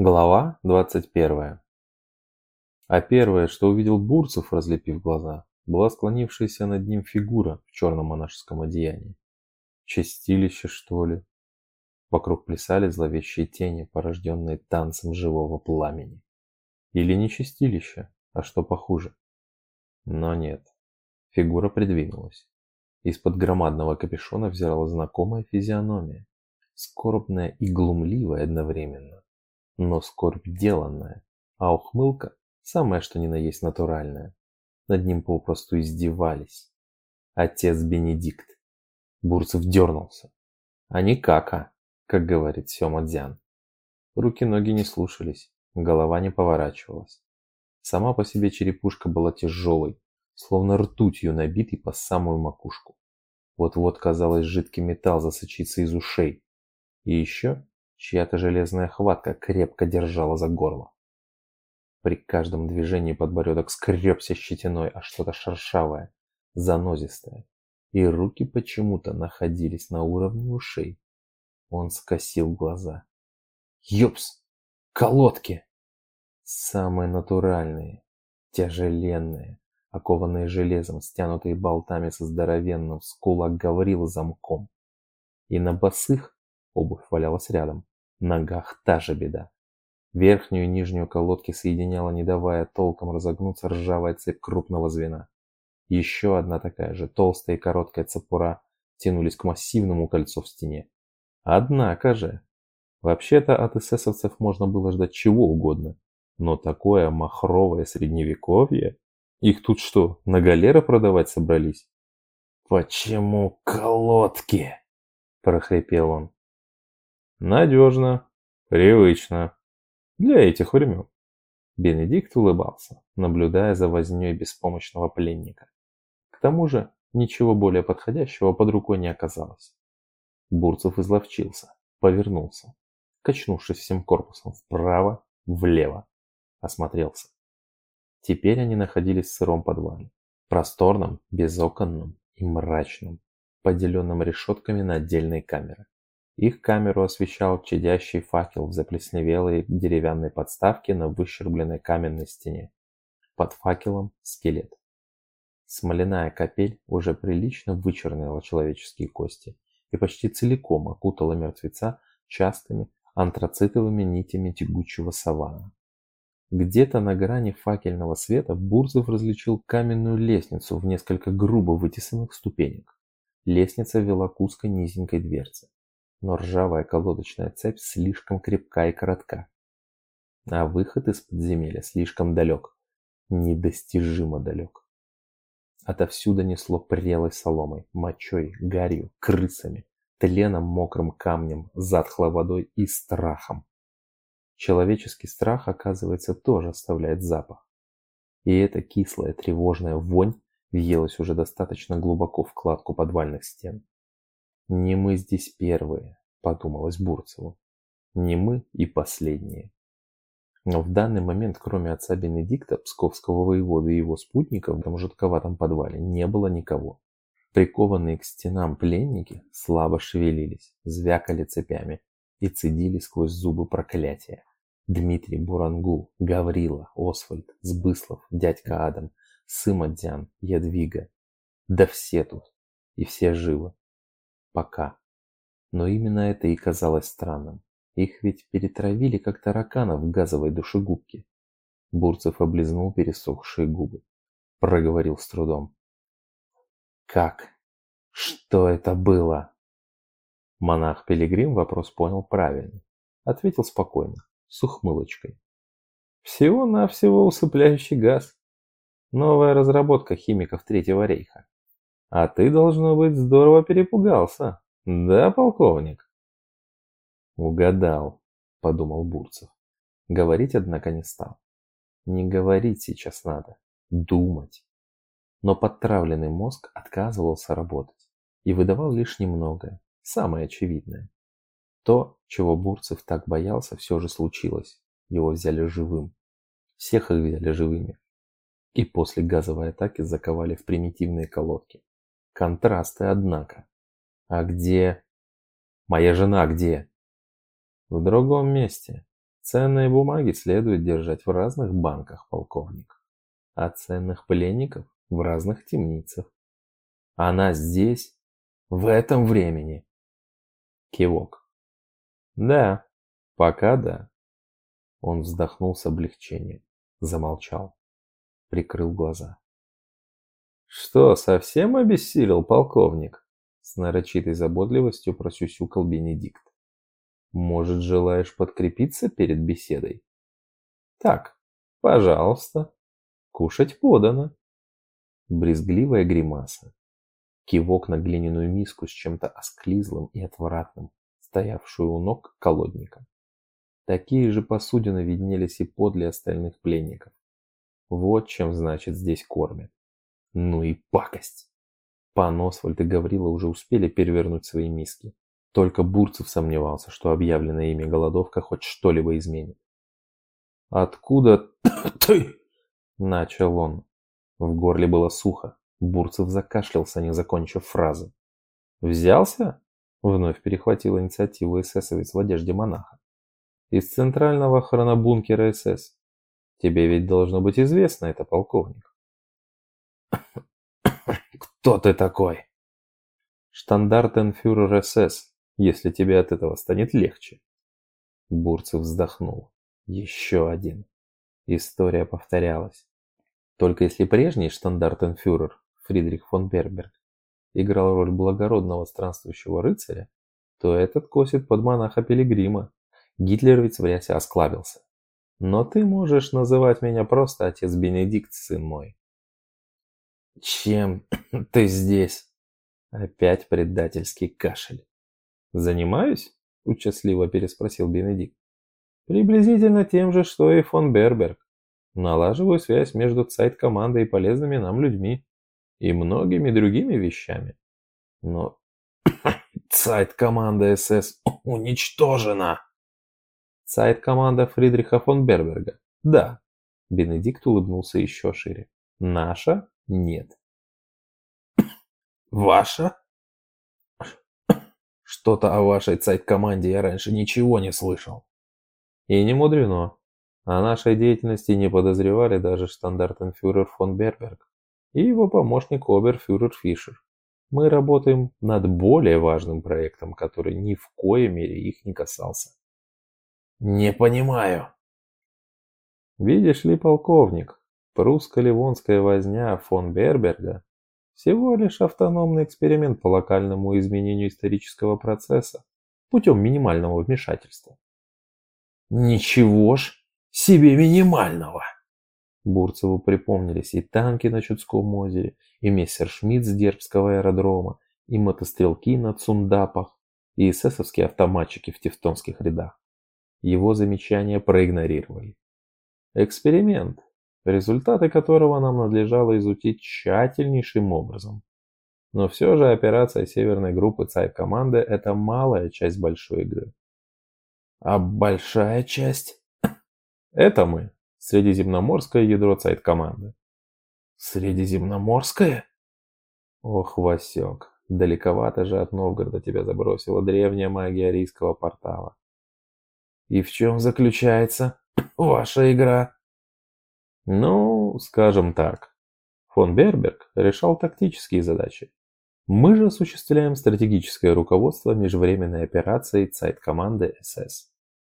Глава 21. А первое, что увидел Бурцев, разлепив глаза, была склонившаяся над ним фигура в черном монашеском одеянии. Чистилище, что ли? Вокруг плясали зловещие тени, порожденные танцем живого пламени. Или не чистилище, а что похуже. Но нет. Фигура придвинулась. Из-под громадного капюшона взирала знакомая физиономия, скорбная и глумливая одновременно но скорбь деланная, а ухмылка самое что ни на есть натуральная. Над ним попросту издевались. Отец Бенедикт. Бурцев дернулся. А не кака, как говорит Сёма Дзян. Руки-ноги не слушались, голова не поворачивалась. Сама по себе черепушка была тяжелой, словно ртутью набитой по самую макушку. Вот-вот, казалось, жидкий металл засочится из ушей. И еще Чья-то железная хватка крепко держала за горло. При каждом движении подбородок скребся щетиной, а что-то шершавое, занозистое. И руки почему-то находились на уровне ушей. Он скосил глаза. Ёпс! Колодки! Самые натуральные, тяжеленные, окованные железом, стянутые болтами со здоровенным скулак говорил замком. И на босых обувь валялась рядом ногах та же беда. Верхнюю и нижнюю колодки соединяла, не давая толком разогнуться, ржавая цепь крупного звена. Еще одна такая же, толстая и короткая цепура тянулись к массивному кольцу в стене. Однако же, вообще-то от эсэсовцев можно было ждать чего угодно, но такое махровое средневековье? Их тут что, на галеры продавать собрались? «Почему колодки?» – прохрипел он. Надежно, привычно. Для этих времен. Бенедикт улыбался, наблюдая за вознёй беспомощного пленника. К тому же, ничего более подходящего под рукой не оказалось. Бурцев изловчился, повернулся, качнувшись всем корпусом вправо, влево, осмотрелся. Теперь они находились в сыром подвале, просторном, безоконном и мрачном, поделенном решетками на отдельные камеры. Их камеру освещал чадящий факел в заплесневелой деревянной подставке на выщербленной каменной стене. Под факелом скелет. Смоляная капель уже прилично вычернила человеческие кости и почти целиком окутала мертвеца частыми антрацитовыми нитями тягучего савана. Где-то на грани факельного света Бурзов различил каменную лестницу в несколько грубо вытесанных ступенек. Лестница вела к узкой низенькой дверце но ржавая колодочная цепь слишком крепка и коротка. А выход из подземелья слишком далек, недостижимо далек. Отовсюду несло прелой соломой, мочой, гарью, крысами, тленом, мокрым камнем, затхлой водой и страхом. Человеческий страх, оказывается, тоже оставляет запах. И эта кислая тревожная вонь въелась уже достаточно глубоко в кладку подвальных стен. «Не мы здесь первые», — подумалось Бурцеву. «Не мы и последние». Но в данный момент, кроме отца Бенедикта, псковского воевода и его спутников в жутковатом подвале не было никого. Прикованные к стенам пленники слабо шевелились, звякали цепями и цедили сквозь зубы проклятия. Дмитрий Бурангул, Гаврила, Освальд, Сбыслов, дядька Адам, Сымадзян, Ядвига. Да все тут. И все живы. Пока. Но именно это и казалось странным. Их ведь перетравили, как тараканов в газовой душегубке. Бурцев облизнул пересохшие губы. Проговорил с трудом. «Как? Что это было?» Монах-пилигрим вопрос понял правильно. Ответил спокойно, с ухмылочкой. «Всего-навсего усыпляющий газ. Новая разработка химиков Третьего рейха. А ты, должно быть, здорово перепугался. Да, полковник? Угадал, подумал Бурцев. Говорить, однако, не стал. Не говорить сейчас надо, думать. Но подтравленный мозг отказывался работать и выдавал лишь немногое, самое очевидное. То, чего Бурцев так боялся, все же случилось. Его взяли живым. Всех их взяли живыми. И после газовой атаки заковали в примитивные колодки. Контрасты, однако. А где... Моя жена где? В другом месте. Ценные бумаги следует держать в разных банках, полковник. А ценных пленников в разных темницах. Она здесь, в этом времени. Кивок. Да, пока да. Он вздохнул с облегчением, замолчал, прикрыл глаза. Что, совсем обессилел полковник? С нарочитой заботливостью просюсюкал Бенедикт. Может, желаешь подкрепиться перед беседой? Так, пожалуйста. Кушать подано. Брезгливая гримаса. Кивок на глиняную миску с чем-то осклизлым и отвратным, стоявшую у ног колодника. Такие же посудины виднелись и подле остальных пленников. Вот чем, значит, здесь кормят. Ну и пакость! Пан Освальд и Гаврила уже успели перевернуть свои миски. Только Бурцев сомневался, что объявленная ими голодовка хоть что-либо изменит. «Откуда ты?» – начал он. В горле было сухо. Бурцев закашлялся, не закончив фразы. «Взялся?» – вновь перехватил инициативу эсэсовец в одежде монаха. «Из центрального хронобункера СС. Тебе ведь должно быть известно это, полковник». «Кто ты такой?» «Штандартенфюрер СС, если тебе от этого станет легче». Бурцев вздохнул. Еще один. История повторялась. Только если прежний штандартенфюрер Фридрих фон Берберг играл роль благородного странствующего рыцаря, то этот косит под монаха Пилигрима. Гитлер ведь в рясе осклабился. Но ты можешь называть меня просто отец Бенедикт, сын мой. Чем ты здесь? Опять предательский кашель. Занимаюсь? Участливо переспросил Бенедикт. Приблизительно тем же, что и фон Берберг. Налаживаю связь между сайт-командой и полезными нам людьми. И многими другими вещами. Но сайт-команда СС уничтожена. Сайт-команда Фридриха фон Берберга. Да. Бенедикт улыбнулся еще шире. Наша? Нет. Ваша? Что-то о вашей сайт-команде я раньше ничего не слышал. И не мудрено. О нашей деятельности не подозревали даже штандартенфюрер фон Берберг и его помощник оберфюрер Фишер. Мы работаем над более важным проектом, который ни в коей мере их не касался. Не понимаю. Видишь ли, полковник, прусско-ливонская возня фон Берберга всего лишь автономный эксперимент по локальному изменению исторического процесса путем минимального вмешательства. Ничего ж себе минимального! Бурцеву припомнились и танки на Чудском озере, и мессершмитт с Дербского аэродрома, и мотострелки на Цундапах, и эсэсовские автоматчики в тевтонских рядах. Его замечания проигнорировали. Эксперимент, результаты которого нам надлежало изучить тщательнейшим образом. Но все же операция северной группы ЦАЙ-команды – это малая часть большой игры. А большая часть? Это мы, средиземноморское ядро ЦАЙТ-команды. Средиземноморское? Ох, Васек, далековато же от Новгорода тебя забросила древняя магия арийского портала. И в чем заключается ваша игра? Ну, скажем так, фон Берберг решал тактические задачи. Мы же осуществляем стратегическое руководство межвременной операцией сайт команды СС.